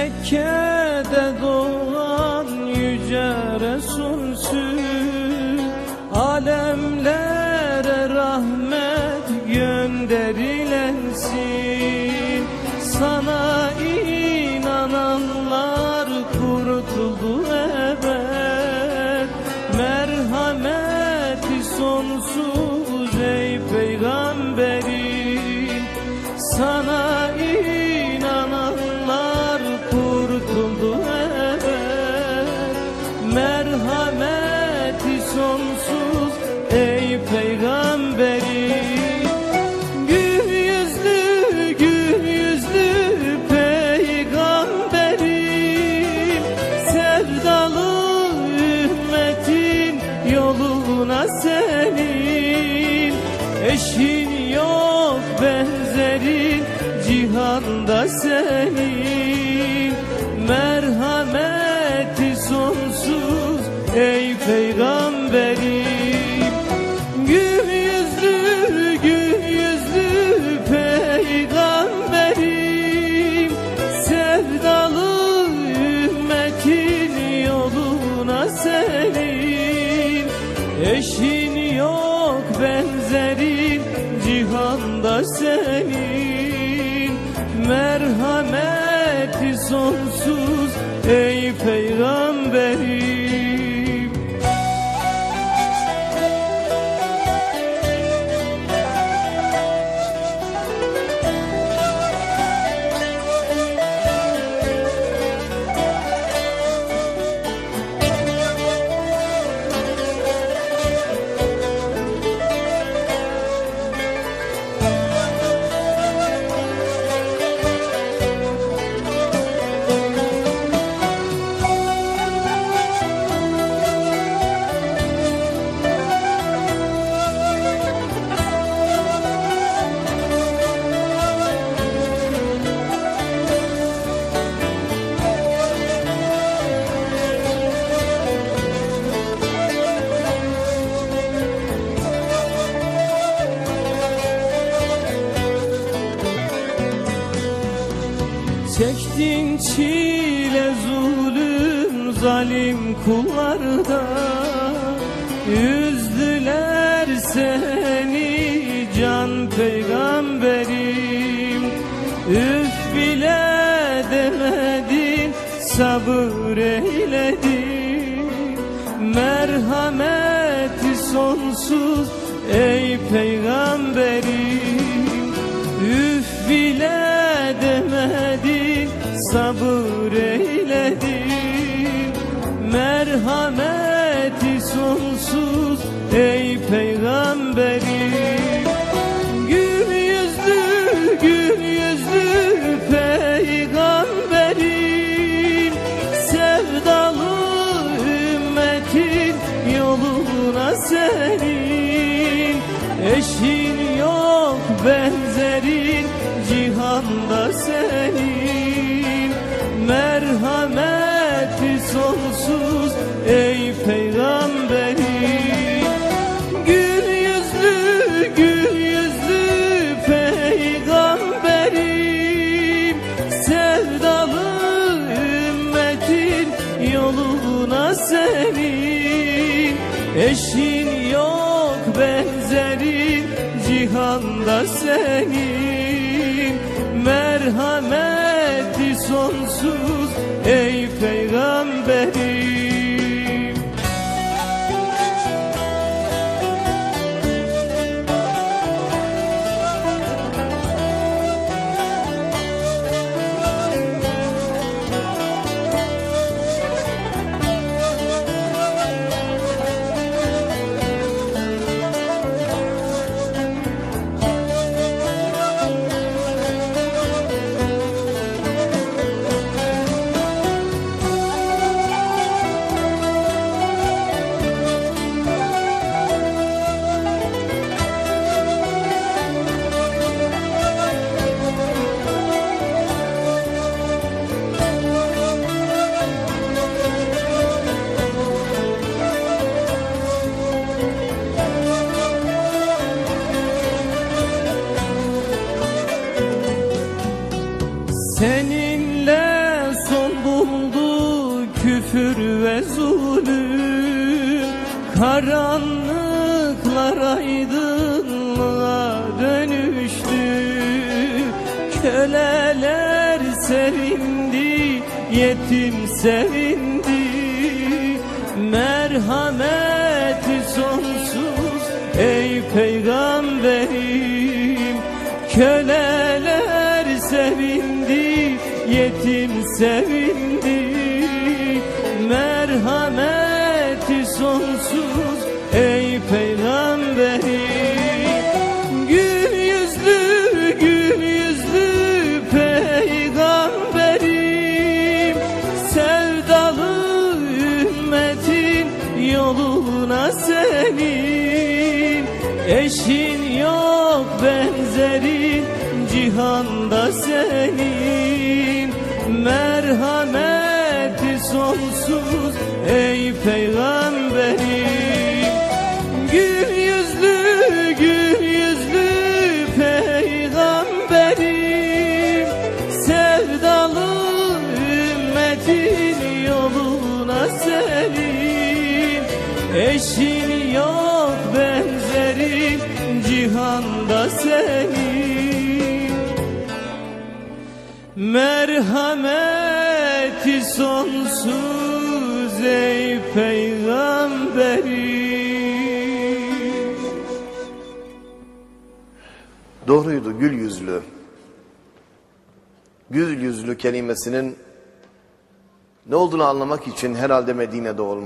Mekke'de doğan yüce Resulsün Alemlere rahmet gönderilensin Sana inananlar kurtuldu Eşin yok benzerin cihanda senin. Merhameti sonsuz ey peygamberim Çektin çile zulüm zalim kullarda. Üzdüler seni can peygamberim. Üf bile demedin sabır eyledin. Merhameti sonsuz ey peygamberim. Üf bile demedin sabır eyledin Merhameti sonsuz ey peygamberim Gül yüzlü gül yüzlü peygamberim Sevdalı ümmetin yoluna senin. Eşin yok benzerin Eşin yok benzerin cihanda senin. Merhameti sonsuz ey peygamberim Seninle son buldu küfür ve zulüm. Karanlıklar aydınlığa dönüştü. Köleler sevindi, yetim sevindi. Merhameti sonsuz peygamberim. Köleler sevindi yetim sevindi. Merhameti sonsuz ey peygamberim Gül yüzlü gül yüzlü peygamberim Sevdalı ümmetin yoluna senin. Eşin yok benzerin cihanda senin Merhameti sonsuz ey peygamberim Gül yüzlü gül yüzlü peygamberim Sevdalı ümmetin yoluna senin Eşin yok benzerin cihanda senin Merhameti sonsuz ey peygamberim Doğruydu gül yüzlü. Gül yüzlü kelimesinin ne olduğunu anlamak için herhalde Medine'de olmalı.